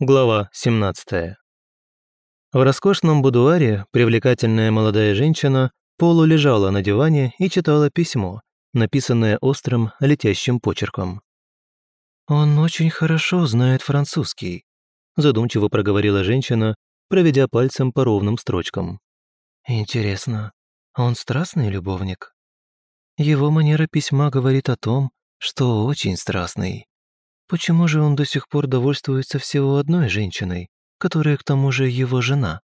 Глава 17. В роскошном будуаре привлекательная молодая женщина полулежала на диване и читала письмо, написанное острым летящим почерком. «Он очень хорошо знает французский», задумчиво проговорила женщина, проведя пальцем по ровным строчкам. «Интересно, он страстный любовник?» Его манера письма говорит о том, что очень страстный. Почему же он до сих пор довольствуется всего одной женщиной, которая к тому же его жена?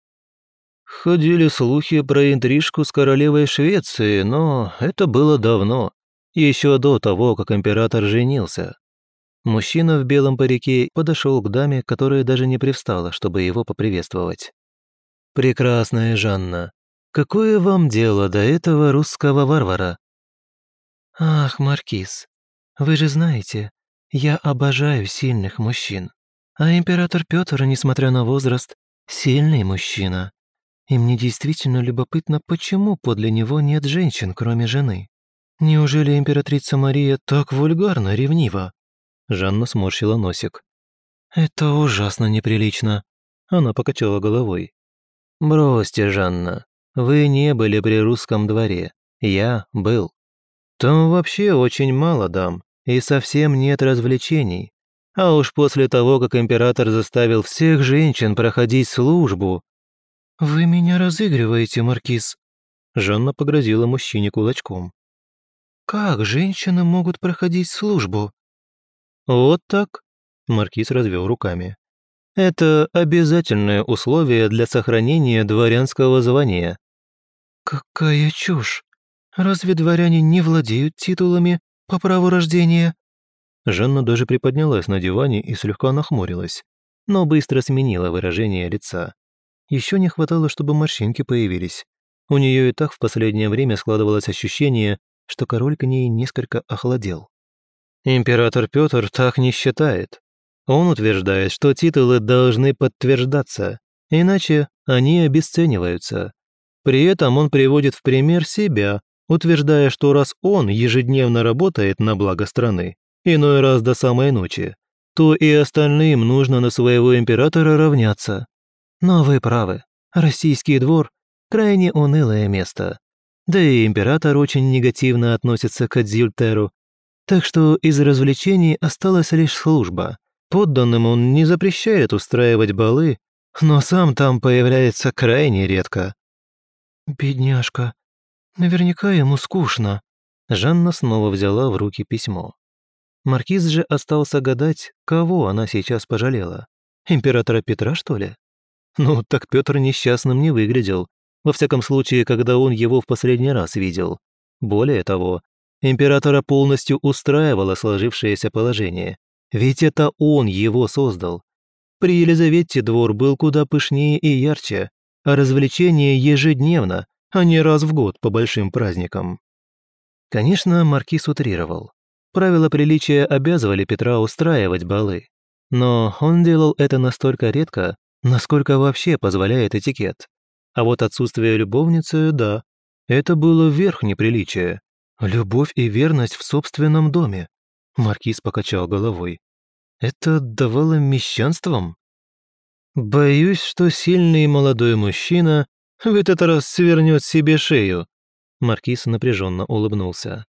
Ходили слухи про интрижку с королевой Швеции, но это было давно, еще до того, как император женился. Мужчина в белом парике подошел к даме, которая даже не привстала, чтобы его поприветствовать. «Прекрасная Жанна, какое вам дело до этого русского варвара?» «Ах, Маркиз, вы же знаете, я обожаю сильных мужчин. А император Петр, несмотря на возраст, сильный мужчина. И мне действительно любопытно, почему подле него нет женщин, кроме жены. Неужели императрица Мария так вульгарно ревнива? Жанна сморщила носик. «Это ужасно неприлично», — она покачала головой. «Бросьте, Жанна, вы не были при русском дворе. Я был. Там вообще очень мало дам, и совсем нет развлечений. А уж после того, как император заставил всех женщин проходить службу... «Вы меня разыгрываете, Маркиз», — Жанна погрозила мужчине кулачком. «Как женщины могут проходить службу?» «Вот так», — Маркиз развел руками. «Это обязательное условие для сохранения дворянского звания». «Какая чушь! Разве дворяне не владеют титулами, по праву рождения». Жанна даже приподнялась на диване и слегка нахмурилась, но быстро сменила выражение лица. Еще не хватало, чтобы морщинки появились. У нее и так в последнее время складывалось ощущение, что король к ней несколько охладел. Император Петр так не считает. Он утверждает, что титулы должны подтверждаться, иначе они обесцениваются. При этом он приводит в пример себя, утверждая, что раз он ежедневно работает на благо страны, иной раз до самой ночи, то и остальным нужно на своего императора равняться. Но вы правы, российский двор – крайне унылое место. Да и император очень негативно относится к Адзюльтеру, так что из развлечений осталась лишь служба. Подданным он не запрещает устраивать балы, но сам там появляется крайне редко. «Бедняжка», Наверняка ему скучно». Жанна снова взяла в руки письмо. Маркиз же остался гадать, кого она сейчас пожалела. Императора Петра, что ли? Ну, так Петр несчастным не выглядел. Во всяком случае, когда он его в последний раз видел. Более того, императора полностью устраивало сложившееся положение. Ведь это он его создал. При Елизавете двор был куда пышнее и ярче, а развлечения ежедневно, а не раз в год по большим праздникам. Конечно, маркиз утрировал. Правила приличия обязывали Петра устраивать балы. Но он делал это настолько редко, насколько вообще позволяет этикет. А вот отсутствие любовницы, да, это было верхнее приличие. Любовь и верность в собственном доме. Маркиз покачал головой. Это давало мещанством? Боюсь, что сильный молодой мужчина в этот раз свернет себе шею!» Маркиз напряженно улыбнулся.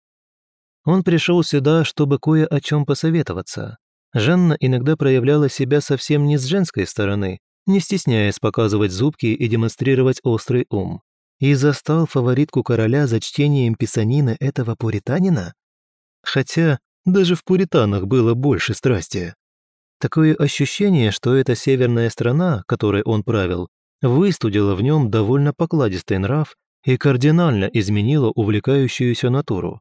Он пришел сюда, чтобы кое о чем посоветоваться. Жанна иногда проявляла себя совсем не с женской стороны, не стесняясь показывать зубки и демонстрировать острый ум. И застал фаворитку короля за чтением писанины этого пуританина? Хотя даже в пуританах было больше страсти. Такое ощущение, что эта северная страна, которой он правил, выстудила в нем довольно покладистый нрав и кардинально изменила увлекающуюся натуру.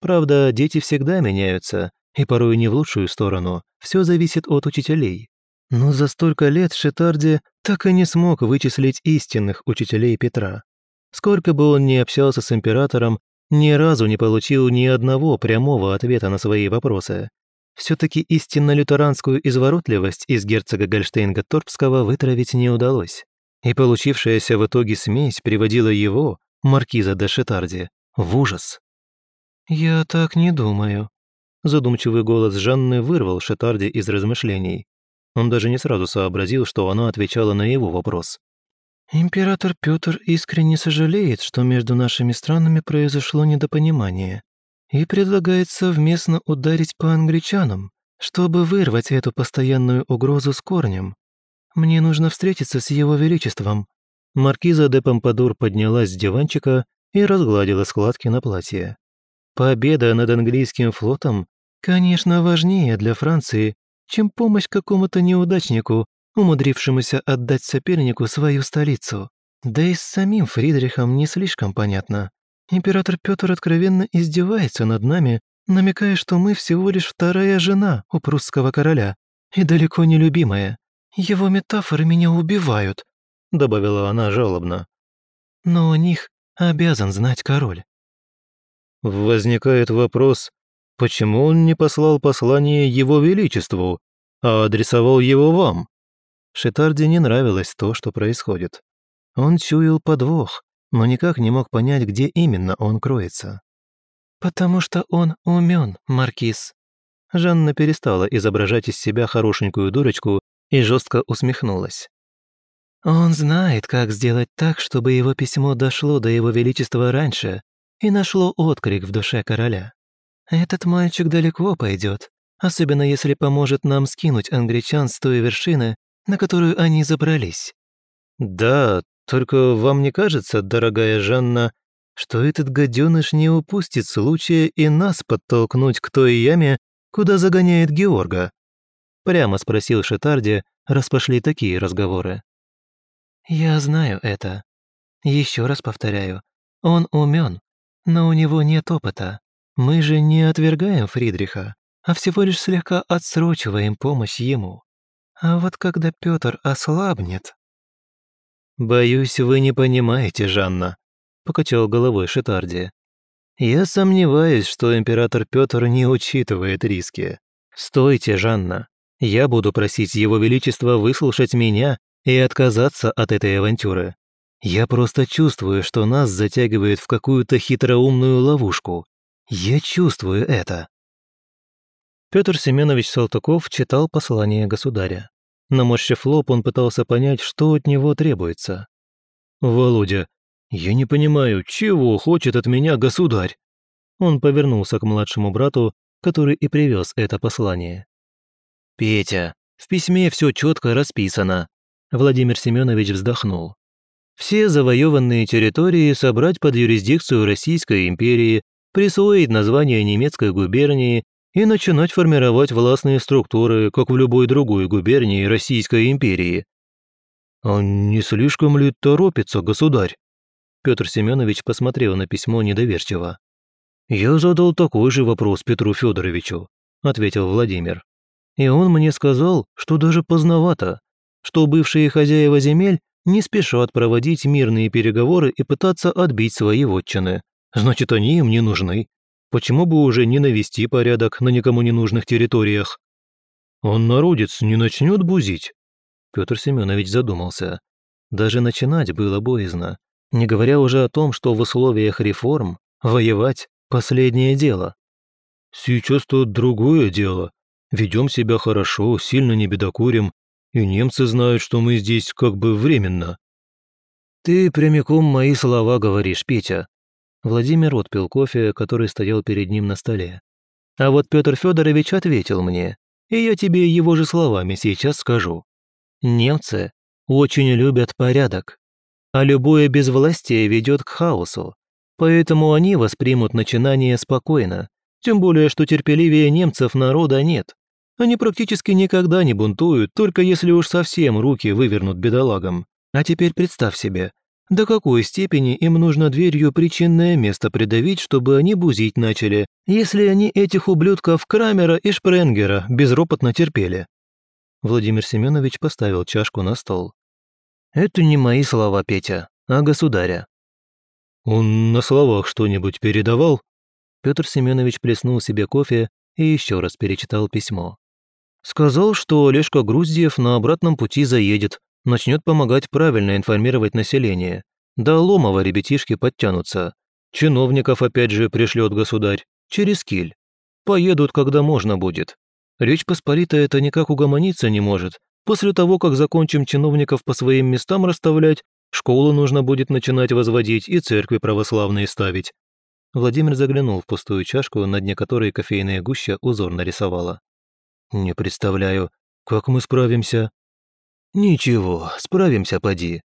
Правда, дети всегда меняются, и порой не в лучшую сторону, все зависит от учителей. Но за столько лет Шитарди так и не смог вычислить истинных учителей Петра. Сколько бы он ни общался с императором, ни разу не получил ни одного прямого ответа на свои вопросы. Все-таки истинно лютеранскую изворотливость из герцога Гольштейнга-Торпского вытравить не удалось и получившаяся в итоге смесь приводила его, маркиза де Шетарди, в ужас. «Я так не думаю», — задумчивый голос Жанны вырвал Шетарди из размышлений. Он даже не сразу сообразил, что она отвечала на его вопрос. «Император Петр искренне сожалеет, что между нашими странами произошло недопонимание, и предлагает совместно ударить по англичанам, чтобы вырвать эту постоянную угрозу с корнем, «Мне нужно встретиться с его величеством». Маркиза де Помпадур поднялась с диванчика и разгладила складки на платье. «Победа над английским флотом, конечно, важнее для Франции, чем помощь какому-то неудачнику, умудрившемуся отдать сопернику свою столицу. Да и с самим Фридрихом не слишком понятно. Император Петр откровенно издевается над нами, намекая, что мы всего лишь вторая жена у прусского короля и далеко не любимая. «Его метафоры меня убивают», — добавила она жалобно. «Но о них обязан знать король». Возникает вопрос, почему он не послал послание его величеству, а адресовал его вам? Шитарде не нравилось то, что происходит. Он чуял подвох, но никак не мог понять, где именно он кроется. «Потому что он умен, Маркиз». Жанна перестала изображать из себя хорошенькую дурочку и жестко усмехнулась. «Он знает, как сделать так, чтобы его письмо дошло до его величества раньше и нашло отклик в душе короля. Этот мальчик далеко пойдет, особенно если поможет нам скинуть англичан с той вершины, на которую они забрались». «Да, только вам не кажется, дорогая Жанна, что этот гаденыш не упустит случая и нас подтолкнуть к той яме, куда загоняет Георга?» Прямо спросил Шетарди, раз пошли такие разговоры. «Я знаю это. Еще раз повторяю. Он умен, но у него нет опыта. Мы же не отвергаем Фридриха, а всего лишь слегка отсрочиваем помощь ему. А вот когда Петр ослабнет...» «Боюсь, вы не понимаете, Жанна», — покачал головой Шетарди. «Я сомневаюсь, что император Петр не учитывает риски. Стойте, Жанна. Я буду просить Его Величество выслушать меня и отказаться от этой авантюры. Я просто чувствую, что нас затягивает в какую-то хитроумную ловушку. Я чувствую это. Петр Семенович Салтыков читал послание государя. Наморщив лоб, он пытался понять, что от него требуется. «Володя, я не понимаю, чего хочет от меня государь?» Он повернулся к младшему брату, который и привез это послание. «Петя, в письме все четко расписано». Владимир Семенович вздохнул. «Все завоеванные территории собрать под юрисдикцию Российской империи, присвоить название немецкой губернии и начинать формировать властные структуры, как в любой другой губернии Российской империи». «Он не слишком ли торопится, государь?» Петр Семенович посмотрел на письмо недоверчиво. «Я задал такой же вопрос Петру Федоровичу», — ответил Владимир. И он мне сказал, что даже поздновато, что бывшие хозяева земель не спешат проводить мирные переговоры и пытаться отбить свои вотчины. Значит, они им не нужны. Почему бы уже не навести порядок на никому не нужных территориях? Он народец не начнет бузить? Петр Семенович задумался. Даже начинать было боязно, не говоря уже о том, что в условиях реформ воевать – последнее дело. «Сейчас-то другое дело», ведем себя хорошо, сильно не бедокурим, и немцы знают, что мы здесь как бы временно». «Ты прямиком мои слова говоришь, Петя». Владимир отпил кофе, который стоял перед ним на столе. «А вот Петр Федорович ответил мне, и я тебе его же словами сейчас скажу. Немцы очень любят порядок, а любое безвластие ведет к хаосу, поэтому они воспримут начинание спокойно, тем более, что терпеливее немцев народа нет. Они практически никогда не бунтуют, только если уж совсем руки вывернут бедолагам. А теперь представь себе, до какой степени им нужно дверью причинное место придавить, чтобы они бузить начали, если они этих ублюдков Крамера и Шпренгера безропотно терпели. Владимир Семенович поставил чашку на стол. «Это не мои слова, Петя, а государя». «Он на словах что-нибудь передавал?» Петр Семенович плеснул себе кофе и еще раз перечитал письмо. Сказал, что Олежка Груздев на обратном пути заедет, начнет помогать правильно информировать население. До Ломова ребятишки подтянутся. Чиновников опять же пришлет государь. Через киль. Поедут, когда можно будет. Речь Посполитая это никак угомониться не может. После того, как закончим чиновников по своим местам расставлять, школу нужно будет начинать возводить и церкви православные ставить. Владимир заглянул в пустую чашку, на дне которой кофейная гуща узор нарисовала. «Не представляю, как мы справимся?» «Ничего, справимся, поди.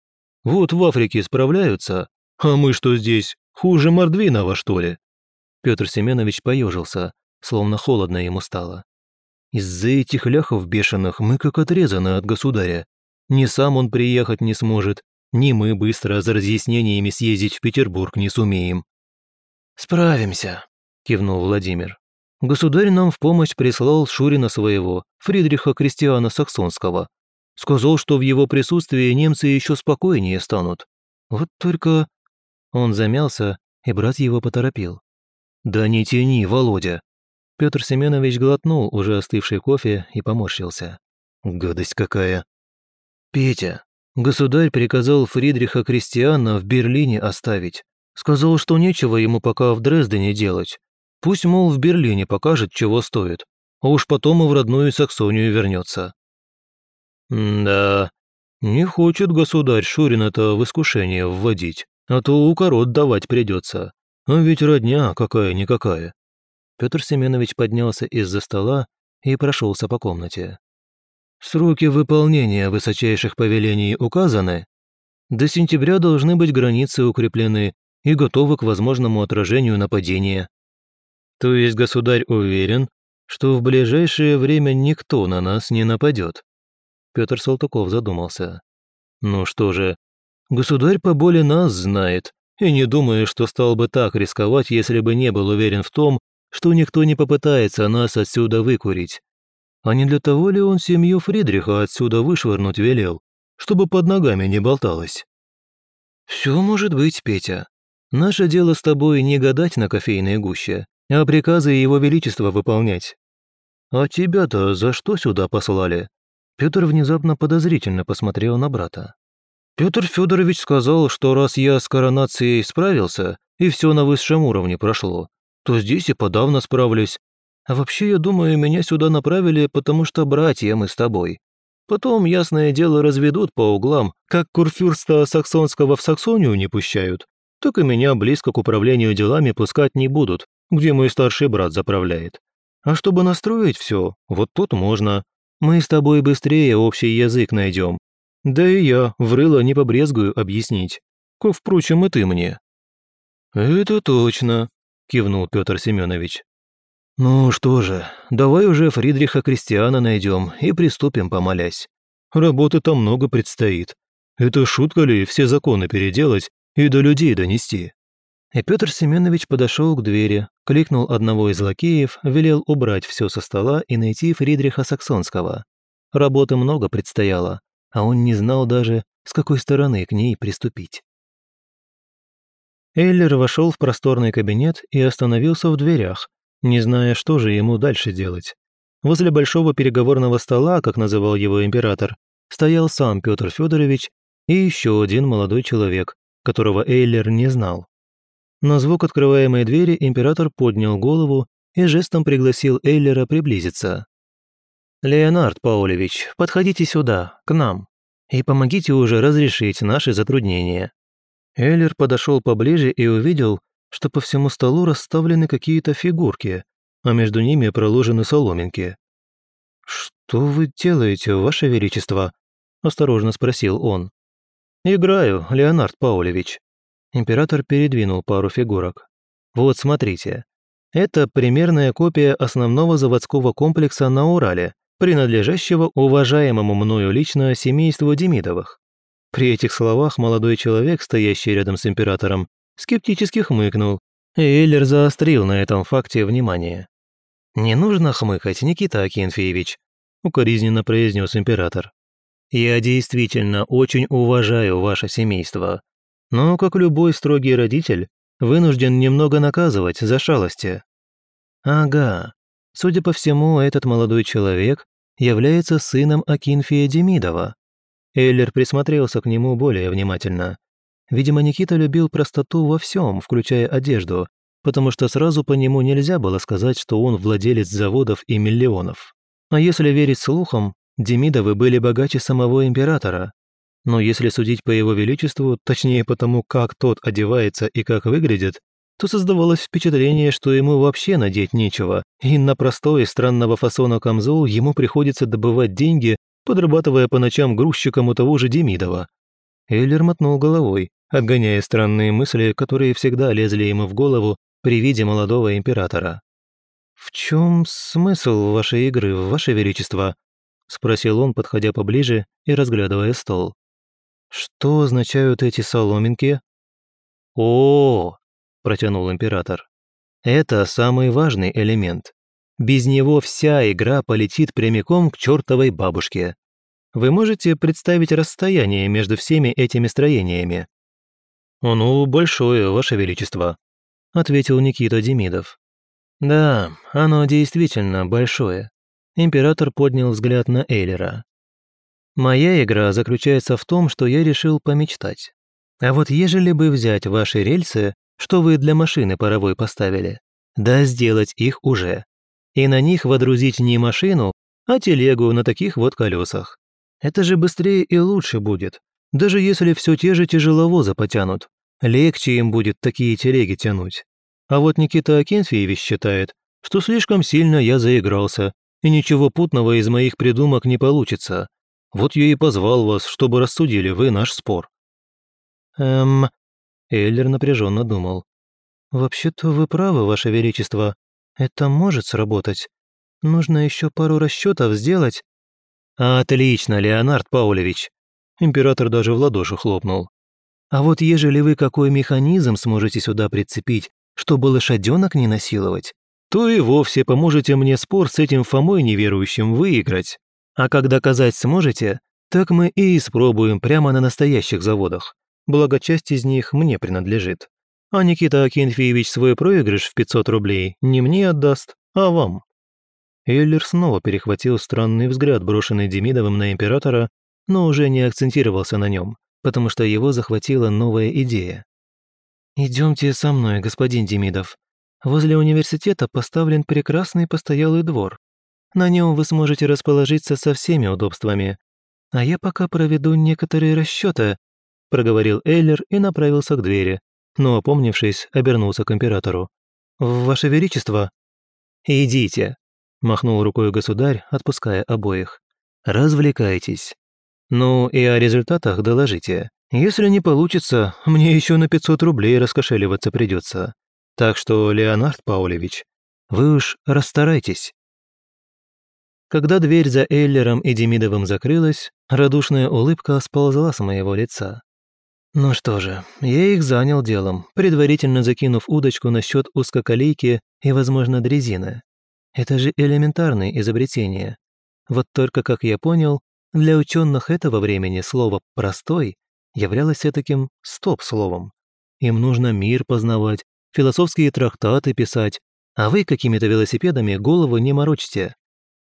Вот в Африке справляются, а мы что здесь, хуже Мордвинова, что ли?» Петр Семенович поежился, словно холодно ему стало. «Из-за этих ляхов бешеных мы как отрезаны от государя. Ни сам он приехать не сможет, ни мы быстро за разъяснениями съездить в Петербург не сумеем». «Справимся», – кивнул Владимир. Государь нам в помощь прислал Шурина своего, Фридриха Кристиана Саксонского. Сказал, что в его присутствии немцы еще спокойнее станут. Вот только...» Он замялся, и брат его поторопил. «Да не тяни, Володя!» Петр Семенович глотнул уже остывший кофе и поморщился. «Гадость какая!» «Петя, государь приказал Фридриха Кристиана в Берлине оставить. Сказал, что нечего ему пока в Дрездене делать. Пусть, мол, в Берлине покажет, чего стоит, а уж потом и в родную Саксонию вернется. Да, не хочет государь Шурина-то в искушение вводить, а то укорот давать придется. А ведь родня какая-никакая. Петр Семенович поднялся из-за стола и прошелся по комнате. Сроки выполнения высочайших повелений указаны. До сентября должны быть границы укреплены и готовы к возможному отражению нападения. То есть государь уверен, что в ближайшее время никто на нас не нападет. Петр Салтыков задумался. Ну что же, государь по боли нас знает, и не думаю, что стал бы так рисковать, если бы не был уверен в том, что никто не попытается нас отсюда выкурить. А не для того ли он семью Фридриха отсюда вышвырнуть велел, чтобы под ногами не болталось? Все может быть, Петя. Наше дело с тобой не гадать на кофейной гуще, а приказы Его Величества выполнять. А тебя-то за что сюда послали? Петр внезапно подозрительно посмотрел на брата. Петр Федорович сказал, что раз я с коронацией справился, и все на высшем уровне прошло, то здесь и подавно справлюсь. А вообще, я думаю, меня сюда направили, потому что братья мы с тобой. Потом, ясное дело, разведут по углам, как курфюрста саксонского в Саксонию не пущают, так и меня близко к управлению делами пускать не будут, где мой старший брат заправляет. А чтобы настроить все, вот тут можно. Мы с тобой быстрее общий язык найдем. Да и я в не побрезгую объяснить. Как, впрочем, и ты мне». «Это точно», – кивнул Петр Семенович. «Ну что же, давай уже Фридриха Кристиана найдем и приступим, помолясь. Работы там много предстоит. Это шутка ли все законы переделать и до людей донести?» И Петр Семенович подошел к двери, Кликнул одного из лакеев, велел убрать все со стола и найти Фридриха Саксонского. Работы много предстояло, а он не знал даже, с какой стороны к ней приступить. Эйлер вошел в просторный кабинет и остановился в дверях, не зная, что же ему дальше делать. Возле большого переговорного стола, как называл его император, стоял сам Петр Федорович и еще один молодой человек, которого Эйлер не знал. На звук открываемой двери император поднял голову и жестом пригласил Эйлера приблизиться. «Леонард Паулевич, подходите сюда, к нам, и помогите уже разрешить наши затруднения». Эйлер подошел поближе и увидел, что по всему столу расставлены какие-то фигурки, а между ними проложены соломинки. «Что вы делаете, Ваше Величество?» – осторожно спросил он. «Играю, Леонард Паулевич», Император передвинул пару фигурок. «Вот смотрите. Это примерная копия основного заводского комплекса на Урале, принадлежащего уважаемому мною лично семейству Демидовых. При этих словах молодой человек, стоящий рядом с императором, скептически хмыкнул, и Эллер заострил на этом факте внимание. «Не нужно хмыкать, Никита Акинфеевич», — укоризненно произнес император. «Я действительно очень уважаю ваше семейство, но, как любой строгий родитель, вынужден немного наказывать за шалости. Ага, судя по всему, этот молодой человек является сыном Акинфия Демидова. Эллер присмотрелся к нему более внимательно. Видимо, Никита любил простоту во всем, включая одежду, потому что сразу по нему нельзя было сказать, что он владелец заводов и миллионов. А если верить слухам, Демидовы были богаче самого императора, но если судить по его величеству, точнее потому, как тот одевается и как выглядит, то создавалось впечатление, что ему вообще надеть нечего, и на простой странного фасона камзол ему приходится добывать деньги, подрабатывая по ночам грузчиком у того же Демидова. Эллер мотнул головой, отгоняя странные мысли, которые всегда лезли ему в голову при виде молодого императора. «В чем смысл вашей игры, ваше величество?» – спросил он, подходя поближе и разглядывая стол. Что означают эти соломинки? О, -о, -о, протянул император. Это самый важный элемент. Без него вся игра полетит прямиком к чертовой бабушке. Вы можете представить расстояние между всеми этими строениями? «Ну, большое, Ваше Величество», — ответил Никита Демидов. «Да, оно действительно большое». Император поднял взгляд на Эйлера. Моя игра заключается в том, что я решил помечтать. А вот ежели бы взять ваши рельсы, что вы для машины паровой поставили, да сделать их уже. И на них водрузить не машину, а телегу на таких вот колесах. Это же быстрее и лучше будет, даже если все те же тяжеловозы потянут. Легче им будет такие телеги тянуть. А вот Никита Акинфеевич считает, что слишком сильно я заигрался, и ничего путного из моих придумок не получится, вот я и позвал вас, чтобы рассудили вы наш спор». «Эм...» Эллер напряженно думал. «Вообще-то вы правы, ваше величество. Это может сработать. Нужно еще пару расчетов сделать». «Отлично, Леонард Паулевич!» Император даже в ладоши хлопнул. «А вот ежели вы какой механизм сможете сюда прицепить, чтобы лошаденок не насиловать, то и вовсе поможете мне спор с этим Фомой неверующим выиграть». А как доказать сможете, так мы и испробуем прямо на настоящих заводах. Благо, часть из них мне принадлежит. А Никита Акинфеевич свой проигрыш в 500 рублей не мне отдаст, а вам». Эллер снова перехватил странный взгляд, брошенный Демидовым на императора, но уже не акцентировался на нем, потому что его захватила новая идея. «Идемте со мной, господин Демидов. Возле университета поставлен прекрасный постоялый двор. На нем вы сможете расположиться со всеми удобствами. А я пока проведу некоторые расчеты, проговорил Эйлер и направился к двери, но, опомнившись, обернулся к императору. «Ваше Величество!» «Идите!» – махнул рукой государь, отпуская обоих. «Развлекайтесь. Ну и о результатах доложите. Если не получится, мне еще на 500 рублей раскошеливаться придется. Так что, Леонард Паулевич, вы уж расстарайтесь». Когда дверь за Эйлером и Демидовым закрылась, радушная улыбка сползла с моего лица. Ну что же, я их занял делом, предварительно закинув удочку насчет узкоколейки и, возможно, дрезины. Это же элементарные изобретения. Вот только, как я понял, для ученых этого времени слово «простой» являлось таким стоп-словом. Им нужно мир познавать, философские трактаты писать, а вы какими-то велосипедами голову не морочьте.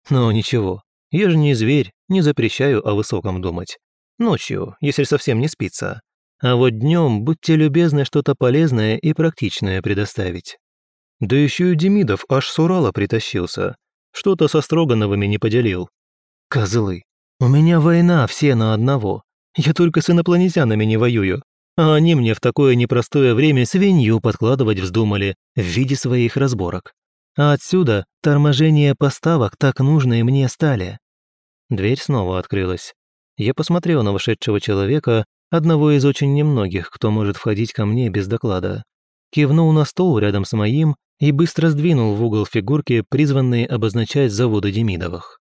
Но ничего, я же не зверь, не запрещаю о высоком думать. Ночью, если совсем не спится. А вот днем будьте любезны что-то полезное и практичное предоставить. Да еще и Демидов аж с Урала притащился. Что-то со Строгановыми не поделил. Козлы, у меня война все на одного. Я только с инопланетянами не воюю. А они мне в такое непростое время свинью подкладывать вздумали в виде своих разборок. А отсюда торможение поставок так нужные мне стали. Дверь снова открылась. Я посмотрел на вошедшего человека, одного из очень немногих, кто может входить ко мне без доклада. Кивнул на стол рядом с моим и быстро сдвинул в угол фигурки, призванные обозначать заводы Демидовых.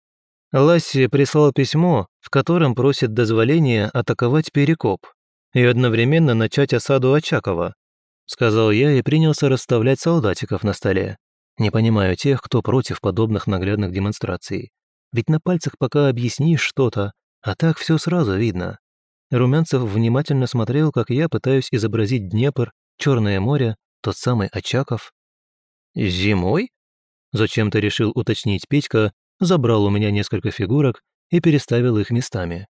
Ласси прислал письмо, в котором просит дозволения атаковать Перекоп и одновременно начать осаду Очакова, сказал я и принялся расставлять солдатиков на столе. Не понимаю тех, кто против подобных наглядных демонстраций. Ведь на пальцах пока объяснишь что-то, а так все сразу видно. Румянцев внимательно смотрел, как я пытаюсь изобразить Днепр, Черное море, тот самый Очаков. «Зимой?» Зачем-то решил уточнить Петька, забрал у меня несколько фигурок и переставил их местами.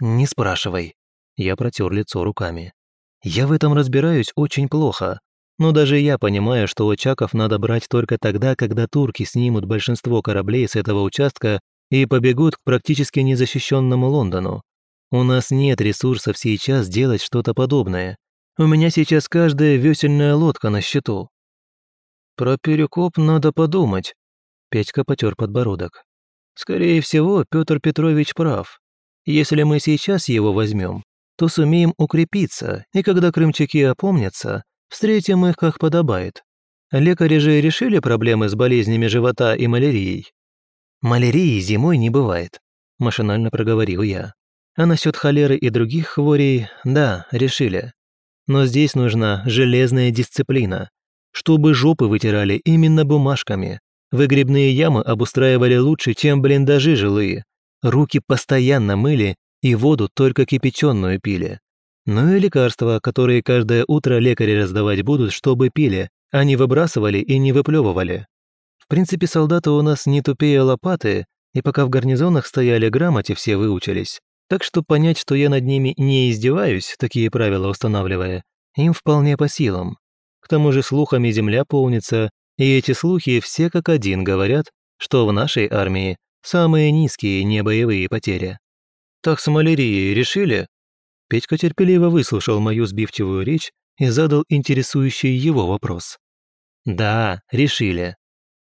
«Не спрашивай». Я протер лицо руками. «Я в этом разбираюсь очень плохо, но даже я понимаю, что Очаков надо брать только тогда, когда турки снимут большинство кораблей с этого участка и побегут к практически незащищенному Лондону. У нас нет ресурсов сейчас делать что-то подобное. У меня сейчас каждая весельная лодка на счету». «Про перекоп надо подумать», — Петька потер подбородок. «Скорее всего, Петр Петрович прав. Если мы сейчас его возьмем, то сумеем укрепиться, и когда крымчаки опомнятся, встретим их как подобает. Лекари же решили проблемы с болезнями живота и малярией. «Малярии зимой не бывает», – машинально проговорил я. «А насчет холеры и других хворей, да, решили. Но здесь нужна железная дисциплина. Чтобы жопы вытирали именно бумажками. Выгребные ямы обустраивали лучше, чем блиндажи жилые. Руки постоянно мыли и воду только кипяченную пили. Ну и лекарства, которые каждое утро лекари раздавать будут, чтобы пили, а не выбрасывали и не выплевывали. В принципе, солдаты у нас не тупее лопаты, и пока в гарнизонах стояли грамоте, все выучились. Так что понять, что я над ними не издеваюсь, такие правила устанавливая, им вполне по силам. К тому же слухами земля полнится, и эти слухи все как один говорят, что в нашей армии самые низкие небоевые потери. «Так с малярией решили?» Петька терпеливо выслушал мою сбивчивую речь и задал интересующий его вопрос. «Да, решили.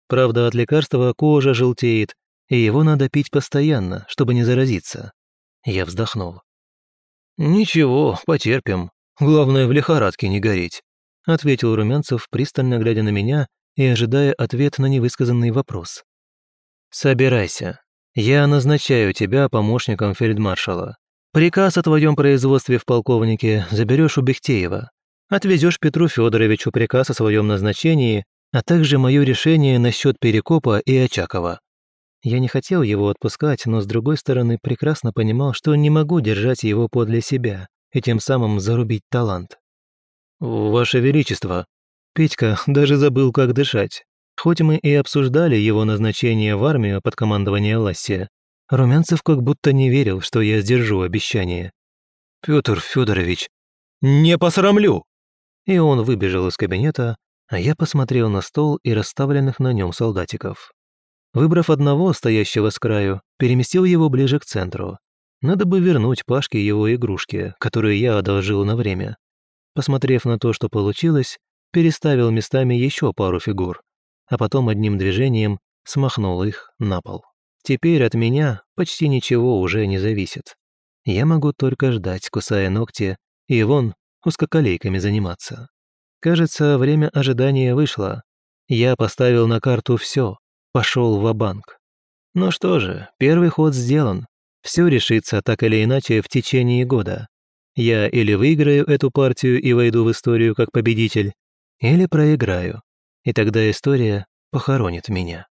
Правда, от лекарства кожа желтеет, и его надо пить постоянно, чтобы не заразиться». Я вздохнул. «Ничего, потерпим. Главное, в лихорадке не гореть», — ответил Румянцев, пристально глядя на меня и ожидая ответ на невысказанный вопрос. «Собирайся. Я назначаю тебя помощником фельдмаршала. Приказ о твоем производстве в полковнике заберешь у Бехтеева. Отвезешь Петру Федоровичу приказ о своем назначении, а также мое решение насчет Перекопа и Очакова. Я не хотел его отпускать, но с другой стороны прекрасно понимал, что не могу держать его подле себя и тем самым зарубить талант. «Ваше Величество!» Петька даже забыл, как дышать. Хоть мы и обсуждали его назначение в армию под командование Лассе, Румянцев как будто не верил, что я сдержу обещание. Пётр Фёдорович, не посрамлю!» И он выбежал из кабинета, а я посмотрел на стол и расставленных на нем солдатиков. Выбрав одного, стоящего с краю, переместил его ближе к центру. Надо бы вернуть Пашке его игрушки, которые я одолжил на время. Посмотрев на то, что получилось, переставил местами еще пару фигур, а потом одним движением смахнул их на пол. Теперь от меня почти ничего уже не зависит. Я могу только ждать, кусая ногти, и вон, узкоколейками заниматься. Кажется, время ожидания вышло. Я поставил на карту все, пошел в банк Ну что же, первый ход сделан. Все решится так или иначе в течение года. Я или выиграю эту партию и войду в историю как победитель, или проиграю, и тогда история похоронит меня.